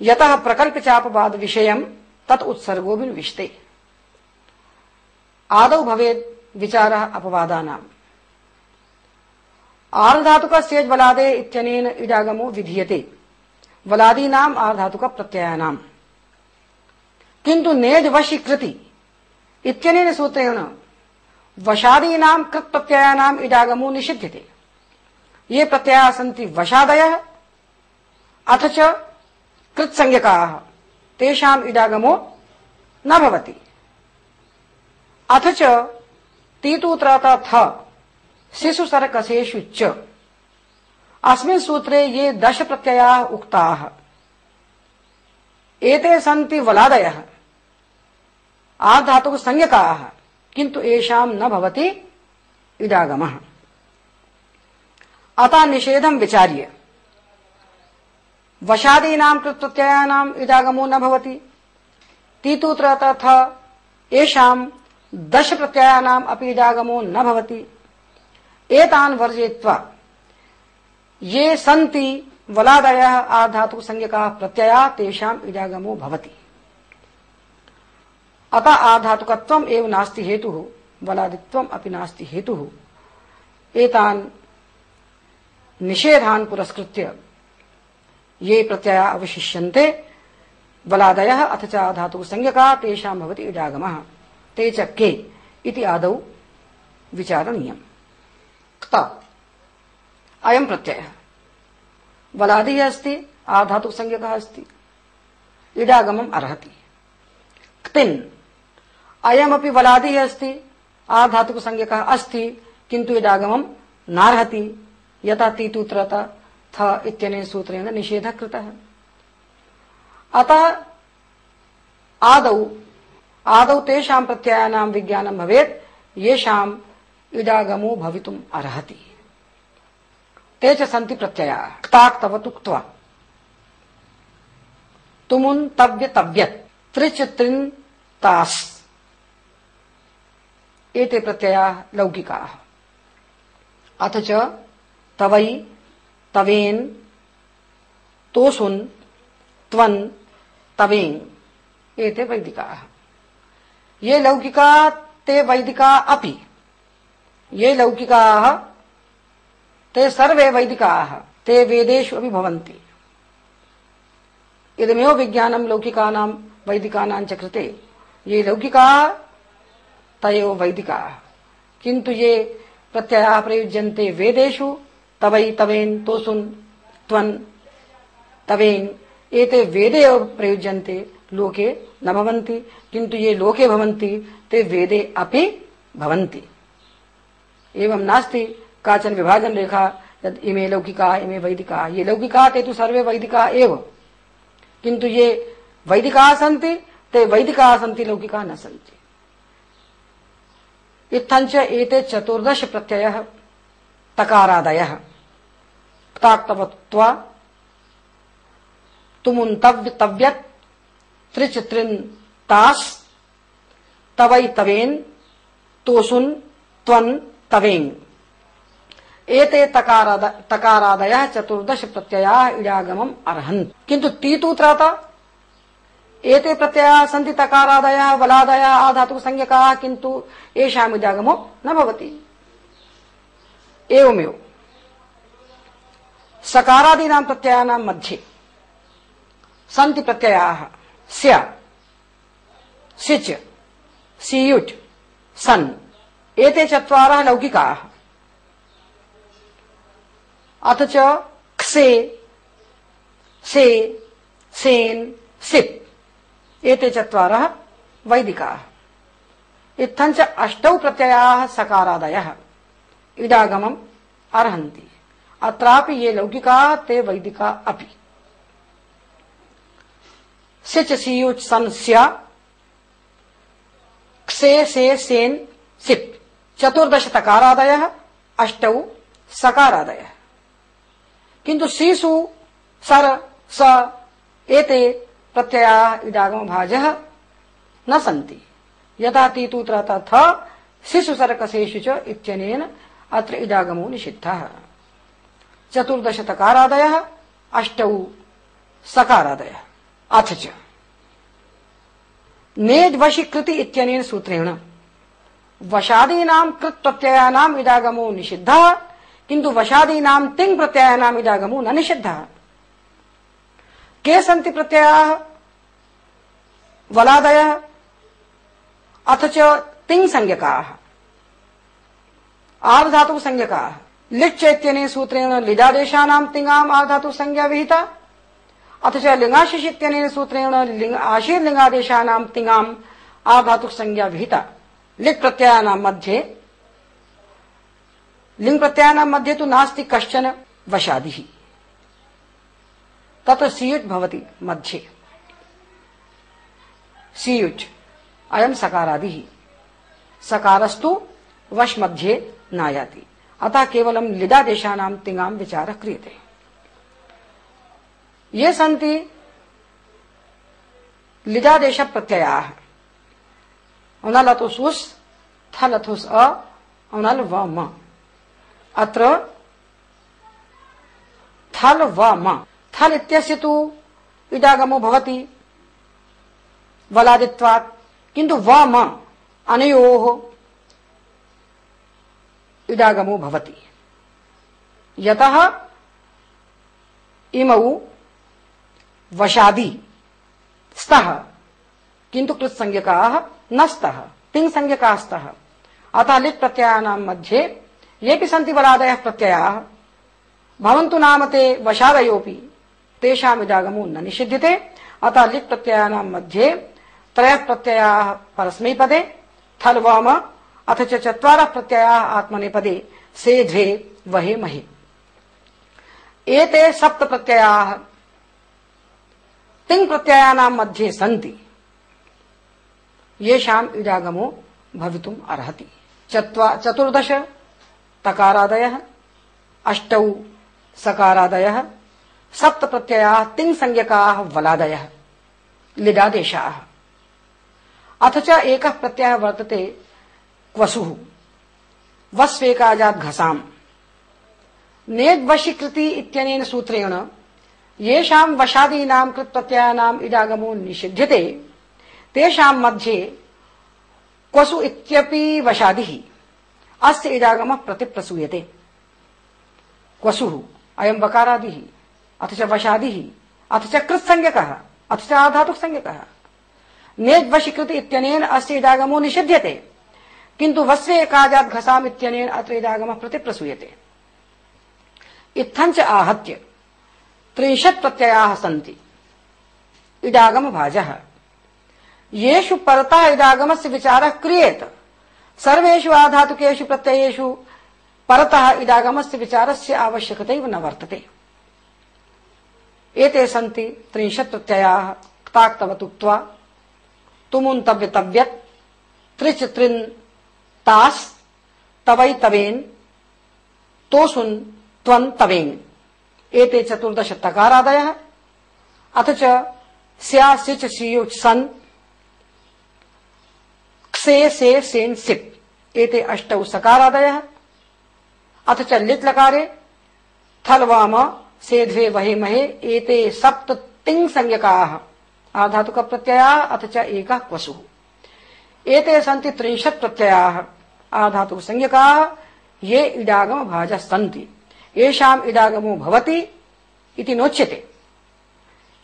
यतः प्रकल्प चापवाद विषय तत् उत्सर्गो विष्टे आदौ भवेद विचार अपवादानाम। आर्धातुक सेज बलादे इत्यनेन इडागमो विधीयते। वलादीनाम आर्धातुक प्रत्ययानाम किंतु नेज वशी कृति इत्यनेन सूत्रेण वशादीनाम कृत प्रत्ययानाम इडागमो निषिध्यते। ये प्रत्यया सन्ति वशादयः, अथ च कृत्संज्ञकाः। तेषाम् इडागमो न भवति। अथ च तीतूत्रता थ च। अस्मिन् सूत्रे ये दश प्रत्ययाः उक्ताः। एते सन्ति वलादयः। आधातुक संज्ञकाः, किन्तु न भवति इडागमः। अतः निषेधं विचार्य। वशादीनां कृतप्रत्ययानाम् इडागमो न भवति। तीतूत्र तथा येषां दश प्रत्ययानाम् अपि इडागमो न भवति। एतान् वर्जयित्वा ये सन्ति वलादयः आधातुक संज्ञकाः प्रत्यया तेषाम् इडागमो भवति। अतः आधातुकत्वम् एव नास्ति हेतुः, वलादित्वम् अपि नास्ति हेतुः। एतान् निषेधान् पुरस्कृत्य ये प्रत्यया अवशिष्यन्ते। बलादयः अथ च धातुः संज्ञका, तेषां भवति इडागमः ते च के इति आदौ विचारणीयम्। क्ता। अयं प्रत्ययः। बलादिः अस्ति आधातुः संज्ञकः अस्ति। इडागमम् अर्हति। क्तिन्। अयमपि बलादिः अस्ति आधातुक संज्ञकः अस्ति, किन्तु इडागमम् नार्हति। यथा तीतूत्रता थ इत्यनेन सूत्रेण निषेधः कृतः अतः आदौ आदौ तेषां प्रत्ययानां विज्ञानं भवेत् येषाम् इडागमो भवितुम् अर्हति। ते च सन्ति प्रत्ययाः। क्ताक्तवतु क्त्वा तुमुन् तव्य तव्यत् त्रिच त्रिन् तास्। एते प्रत्ययाः लौकिकाः। अथ च तवै तवेन, तोसुन, त्वन, तवेन। एते वैदिका। ये लौकिका ते वैदिका अपि। ये लौकिका ते सर्वे वैदिका ते वेदेषु अपि भवन्ति। इदमेव विज्ञानं लौकिकानां वैदिकानां च कृते। ये लौकिका, तयो वैदिका। किन्तु ये प्रत्ययाः प्रयुज्यन्ते वेदेषु। तवै तवेन तोसुन त्वन तवेन एते वेदे प्रयुज्यन्ते, लोके न भवन्ति, किन्तु ये लोके भवन्ति, ते वेदे अपि भवन्ति। एवं नास्ति काचन विभाजन रेखा, यद इमे लौकिका, इमे वैदिका। ये लौकिका, ते तु सर्वे वैदिका एव। किन्तु ये वैदिका सन्ति, ते वैदिका सन्ति, लौकिका न सन्ति। इत्थञ्च एते चतुर्दश प्रत्ययः तकारादयः। क्ताक्तवत्वा तुमुन्तव्य तव्यत् तवेन एते तकाराद, तकारादयः चतुर्दश प्रत्ययाः इडागमम् अर्हन्ति। किन्तु तीतूत्राता एते प्रत्ययाः सन्ति तकारादयः, बलादयः आधातुक संज्ञकाः किन्तु येषाम् इडागमो न भवति। एवमेव सकारादीनां प्रत्ययानां मध्ये। सन्ति प्रत्ययाः। स्य। सिच। सियुट्। सन्। एते चत्वारः लौकिकाः। अथ च क्षे से। सेन्। सिप्। एते चत्वारः वैदिकाः। इत्थञ्च अष्टौ प्रत्ययाः सकारादयः। इडागमम् अर्हन्ति। अत्रापि ये लौकिका ते वैदिका अपि। सिच सियुच सन स्या क्षे से सेन सिप। चतुर्दश तकारादय अष्टौ सकारादय। किंतु सीसु सर स एते प्रत्यया इदागम भाज न सन्ति। यथा तीतु त्रता थ शिशु सरकसेषु च इत्यनेन अत्र इदागमो निषिद्धः। चतुर्दश तकारादय अष्टौ सकारादय। अथ च। नेज वशीकृति इत्यनेन सूत्रेण, वशादीनां कृत इदागमो निषिद्धः किंतु वशादीनां तिंग प्रत्ययानाम इदागमो न निषिद्धः। के सन्ति प्रत्ययाः? वलादयः। अथ च तिंग आर्धातु संज्ञकाः लिट् चैत्यनेन सूत्रेण लिदादेशानां तिङाम् आर्धातु संज्ञा विहिता। अथ च लिंगाशिष इत्यनेन सूत्रेण लिंग लिंगादेशानां तिङाम् आर्धातु संज्ञा विहिता। लिट् प्रत्ययानां मध्ये। लिंग प्रत्ययानां मध्ये तु नास्ति कश्चन वशादिः। तत्र सियुट् भवति मध्ये। सियुट् अयं सकारादिः। सकारस्तु वश मध्ये। नायाति अतः केवलं लिदादेशानां तिङां विचारः क्रियते। ये सन्ति लिदादेश प्रत्ययाः औनलतुस् उस् थलथुस् अ औनल व म अत्र थल व म थल इत्यस्य तु इडागमो भवति। वलादित्वात् किन्तु व म अनयोः इडागमो भवति। यतः इमौ वशादि स्तः, किन्तु कृत्संज्ञकाः न स्तः तिङ् संज्ञकाः स्तः। अतः लिट् प्रत्ययानां मध्ये येऽपि सन्ति बलादयः प्रत्ययाः, भवन्तु नाम ते वशादयोऽपि तेषामिदागमो न निषिध्यते अतः लिट् प्रत्ययानां मध्ये त्रयः प्रत्ययाः परस्मैपदे थल वाम अथ च चत्वारः प्रत्ययाः आत्मनेपदे से द्वे वहे महे। एते सप्त प्रत्ययाः तिङ् प्रत्ययानां मध्ये सन्ति। येषाम् इडागमो भवितुम् अर्हति। चत्वा चतुर्दश तकारादयः, अष्टौ सकारादयः, सप्त प्रत्ययाः तिङ् संज्ञकाः वलादयः लिडादेशाः अथ च एकः प्रत्ययः वर्तते क्वसु वस्वेकाजात घसाम। नेद वशीकृति इत्यनेन सूत्रेण येषां वशादीनां कृत इडागमो निषिध्यते। तेषां मध्ये क्वसु इत्यपि वशादिः। अस्य इडागमः प्रतिप्रसूयते। क्वसुः अयं वकारादिः, अथ च वशादिः, अथ च कृत्संज्ञकः, अथ च आधातुकसंज्ञकः। नेद् वशीकृति इत्यनेन अस्य इडागमो निषिध्यते। किंतु वस्वे एकाजात घसाम इत्यनेन अत्र इदागमः प्रतिप्रसूयते इत्थञ्च आहत्य त्रिंशत् प्रत्ययाः सन्ति। इडागम भाजः येषु परतः इडागमस्य विचारः क्रियेत। सर्वेषु आधातुकेषु प्रत्ययेषु परतः इडागमस्य विचारस्य आवश्यकतैव न वर्तते। एते सन्ति त्रिंशत् प्रत्ययाः क्ताक्तवतुक्त्वा तुमुन्तव्यतव्यत् त्रिच त्रिन् तास तवई तवेन, तोसुन त्वन तवेन। एते चतुर्दश तकारादय। अथ च स्या सिच सियुच सन क्षे से सेन सिप। एते अष्टौ सकारादय। अथ च लिट लकारे थल वाम सेध्वे वहे महे, एते सप्त तिंग संज्ञकाः आधातुक प्रत्यया अथ च एकः क्वसुः एते सन्ति त्रिंशत् प्रत्ययाः। आधातु संज्ञका, ये इडागम भाज सन्ति येषाम् इडागमो भवति इति नोच्यते।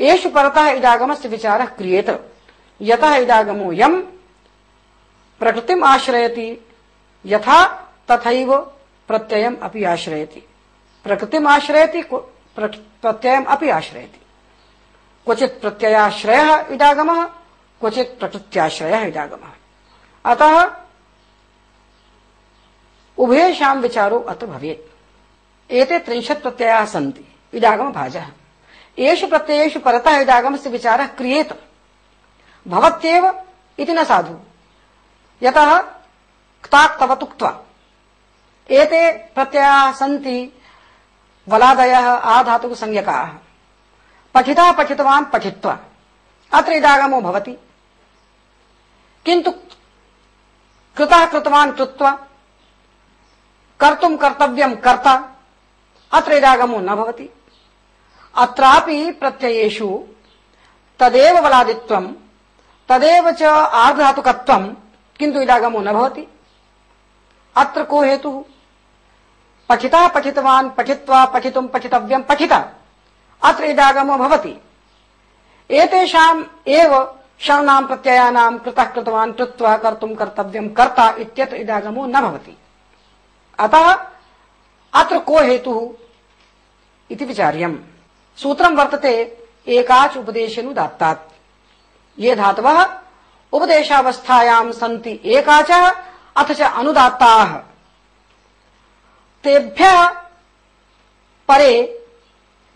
एषु परतः इडागमस्य विचारः क्रियेत। यतः इडागमो यम् प्रकृतिम् आश्रयति, यथा तथैव प्रत्ययम् अपि आश्रयति। प्रकृतिम् आश्रयति प्रत्ययम् अपि आश्रयति। क्वचित् प्रत्ययाश्रयः इडागमः, क्वचित् प्रकृत्याश्रयः इडागमः। अतः उभयेषां विचारो अत भवेत्। एते त्रिंशत् प्रत्ययाः सन्ति। इदागम भाजः। येषु प्रत्ययेषु परतः इदागमस्य विचारः क्रियेत। भवत्येव इति न साधु। यतः क्ताक् तवतुक्त्वा एते प्रत्ययाः सन्ति वलादयः आधातुक संज्ञकाः। पठिता पठितवान् पठित्वा। अत्र इदागमो भवति। किन्तु कृतः कृतवान् कृत्वा कर्तुम कर्तव्यम कर्ता, अत्र इदागमो न भवति। अत्रापि प्रत्ययेषु तदेव बलादित्वम् तदेव च आर्धातुकत्वम् किन्तु इडागमो न भवति। अत्र को हेतुः? पठिता पठितवान्, पठित्वा पठितुम् पठितव्यम् पठित। अत्र इडागमो भवति। एतेषाम् एव शरणाम् प्रत्ययानाम् कृतः कृतवान्, कृत्वा कर्तुम् कर्तव्यम् कर्ता इत्यत्र इडागमो न भवति। अतः अत्र को हेतुः इति विचार्यम्। सूत्रम् वर्तते एकाच उपदेशेनुदात्तात्। ये धातवः उपदेशावस्थायाम् सन्ति एकाचः, अथ च अनुदात्ताः। तेभ्यः परे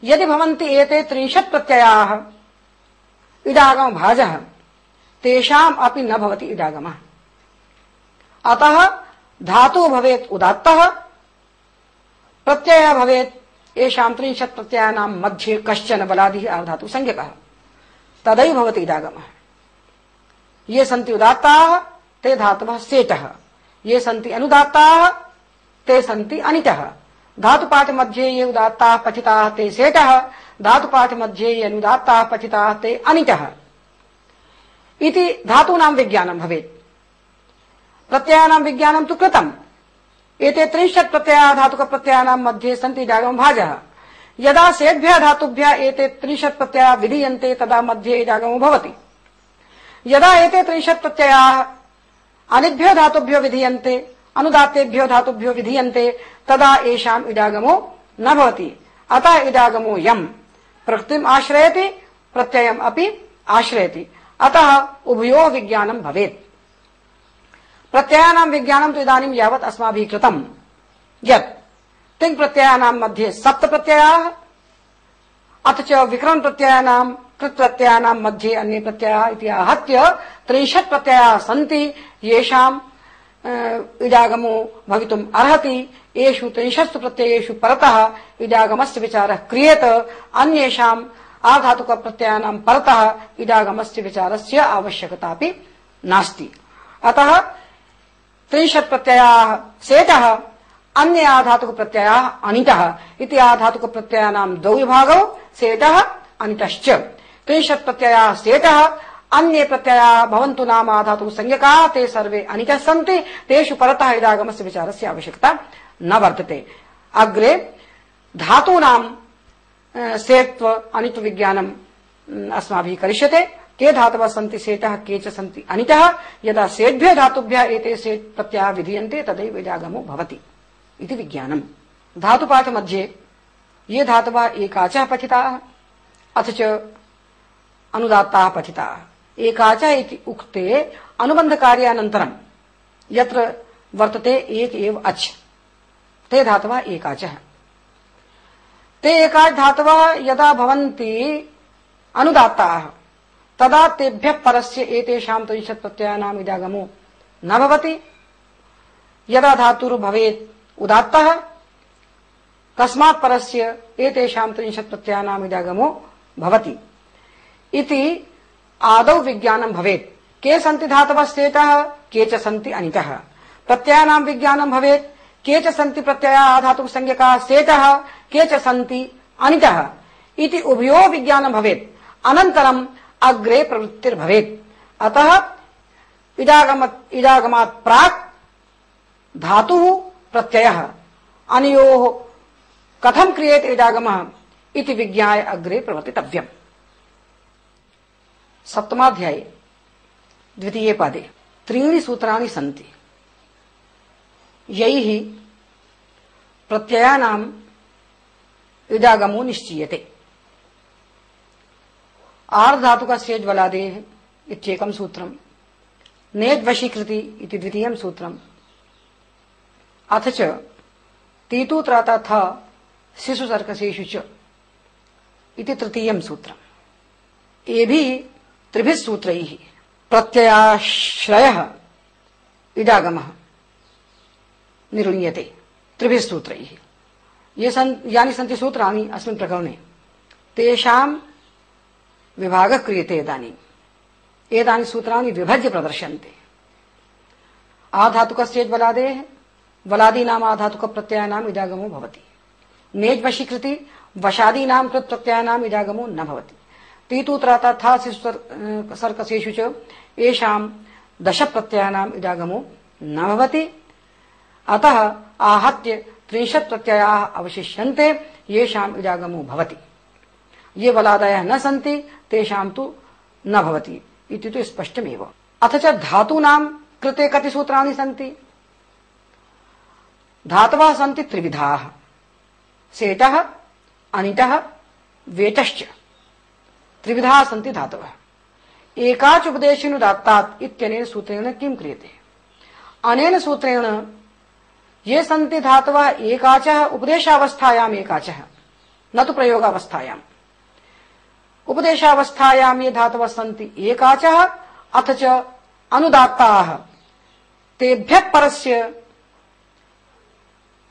यदि भवन्ति एते त्रिंशत् प्रत्ययाः, इडागम भाजः, तेषाम् अपि न भवति इडागमः। अतः धातु भवेत् उदात्तः, प्रत्ययः भवेत् येषाम् त्रिंशत् प्रत्ययानाम् मध्ये कश्चन बलादिः आधातु संज्ञकः तदैव भवति इडागमः ये सन्ति उदात्ताः, ते धातवः सेटः। ये सन्ति अनुदात्ताः, ते सन्ति अनिटः। धातुपाठ मध्ये ये उदात्ताः, पठिताः, ते सेटः। धातुपाठ मध्ये ये अनुदात्ताः, पठिताः, ते अनिटः। इति धातूनां विज्ञानं भवेत्। प्रत्ययानां विज्ञानं तु कृतम्। एते त्रिंशत् प्रत्ययाः धातुकप्रत्ययानां मध्ये सन्ति इडागम भाजः। यदा सेभ्य धातुभ्यः एते त्रिंशत् प्रत्ययाः विधीयन्ते, तदा मध्ये इडागमो भवति। यदा एते त्रिंशत् प्रत्ययाः अनिभ्यो धातुभ्यो विधीयन्ते, अनुदातेभ्यो धातुभ्यो विधीयन्ते, तदा येषाम् इडागमो न भवति। अतः इडागमो यम्। प्रकृतिम् आश्रयति, प्रत्ययम् अपि आश्रयति। अतः उभयो विज्ञानं भवेत्। प्रत्ययानां विज्ञानं तु इदानीं यावत् अस्माभिः कृतम् यत् तिङ् प्रत्ययानां मध्ये सप्त प्रत्ययाः अथ च विक्रम प्रत्ययानां कृत् प्रत्ययानां मध्ये अन्ये प्रत्ययाः इति आहत्य त्रिंशत् प्रत्ययाः सन्ति येषाम् इडागमो भवितुम् अर्हति, येषु त्रिंशत्सु प्रत्ययेषु परतः इडागमस्य विचारः क्रियेत, अन्येषाम् आधातुक प्रत्ययानां परतः इडागमस्य विचारस्य आवश्यकता अपि नास्ति। अतः त्रिंशत् प्रत्ययाः सेटः अन्य आधातुक प्रत्ययाः अनिटः इति आधातुक प्रत्ययानां द्वौ विभागौ सेटः अनिटश्च त्रिंशत् प्रत्ययाः सेटः अन्ये प्रत्ययाः भवन्तु नाम आधातुक संज्ञकाः ते सर्वे अनिटः सन्ति। तेषु परतः इडागमस्य विचारस्य आवश्यकता न वर्तते। अग्रे धातूनां सेत्व अनित्व विज्ञानम् अस्माभिः करिष्यते। के धातवः सन्ति सेटः के च सन्ति अनिटः यदा सेभ्यः धातुभ्यः एते सेट् प्रत्ययाः विधीयन्ते, तदैव इडागमो भवति इति विज्ञानम्। धातुपाठ मध्ये ये धातवः एकाचः पठिताः, अथ च अनुदात्ताः पठिताः। एकाचः इति उक्ते अनुबन्धकार्यानन्तरम् यत्र वर्तते एक एव अच्। ते धातवः एकाचः। ते एकाच धातवः यदा भवन्ति, अनुदात्ताः तदा तेभ्यः परस्य एतेषां त्रिंशत् प्रत्ययानाम् इडागमो न भवति। यदा धातुर्भवेत् उदात्तः कस्मात् परस्य एतेषां त्रिंशत् प्रत्ययानाम् इडागमो भवति। इति आदौ विज्ञानं भवेत्। के सन्ति धातवः स्टेटः के च सन्ति अनितः। प्रत्ययानां विज्ञानं भवेत्। के च सन्ति प्रत्ययाः धातुक संज्ञकाः सेटः के च सन्ति अनितः। इति उभयो विज्ञानं भवेत्। अनन्तरम् अग्रे प्रवृत्तिर्भवेत्। अतः इडागम प्राक् धातुः प्रत्ययः। अनयोः कथं क्रियेत इडागमः इति विज्ञाय अग्रे प्रवर्तितव्यम्। सप्तमाध्याये, द्वितीये पादे, त्रीणि सूत्राणि सन्ति। यैः प्रत्ययानाम् इडागमो निश्चीयते। आर्धातुकस्य ज्वलादेः इत्येकं सूत्रम्। नेद्वशीकृति इति द्वितीयं सूत्रम्। अथ च, तीतु त्रातथ शिशुसर्कसेषु च इति तृतीयं सूत्रम्। एभिः त्रिभिः सूत्रैः प्रत्ययाश्रयः इडागमः निर्णीयते त्रिभिः सूत्रैः ये सन्, यानि सन्ति सूत्राणि अस्मिन् प्रकरणे तेषां विभागः क्रियते इदानीम् एतानि सूत्राणि विभज्य प्रदर्श्यन्ते आधातुकस्येज् बलादेः बलादीनाम् आधातुकप्रत्ययानाम् इडागमो भवति। नेज् वशीकृति वशादीनां कृत् प्रत्ययानाम् इडागमो न भवति। तीतूत्र तथा सर्कसेषु दश प्रत्ययानाम् इडागमो न भवति। अतः आहत्य त्रिंशत् प्रत्ययाः अवशिष्यन्ते, येषाम् इडागमो भवति। ये बलादयः न सन्ति, तेषां तु न भवति। इति तु स्पष्टमेव। अथ च धातूनां कृते कति सूत्राणि सन्ति? धातवः सन्ति त्रिविधाः। सेटः, अनिटः, वेटश्च। त्रिविधाः सन्ति धातवः। एकाच उपदेशनुदात्तात् इत्यनेन सूत्रेण किं क्रियते? अनेन सूत्रेण ये सन्ति धातवः एकाचः उपदेशावस्थायाम् एकाचः, न तु प्रयोगावस्थायाम्। उपदेशावस्थायां ये धातवः सन्ति एकाचः, अथ च अनुदात्ताः। तेभ्यः परस्य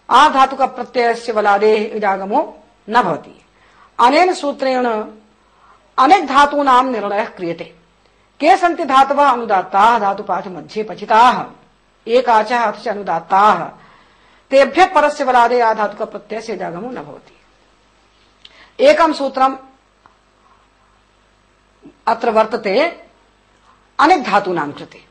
आधातुक प्रत्ययस्य बलादेः इडागमो न भवति। अनेन सूत्रेण अनेक धातूनां निर्णयः क्रियते। के सन्ति धातवः अनुदात्ताः, धातुपाठ मध्ये पचिताः एकाचः, अथ च अनुदात्ताः। तेभ्यः परस्य बलादे आधातुक प्रत्ययस्य इडागमो न भवति। एकं सूत्रम् अत्र वर्तते अनेक धातूनां कृते।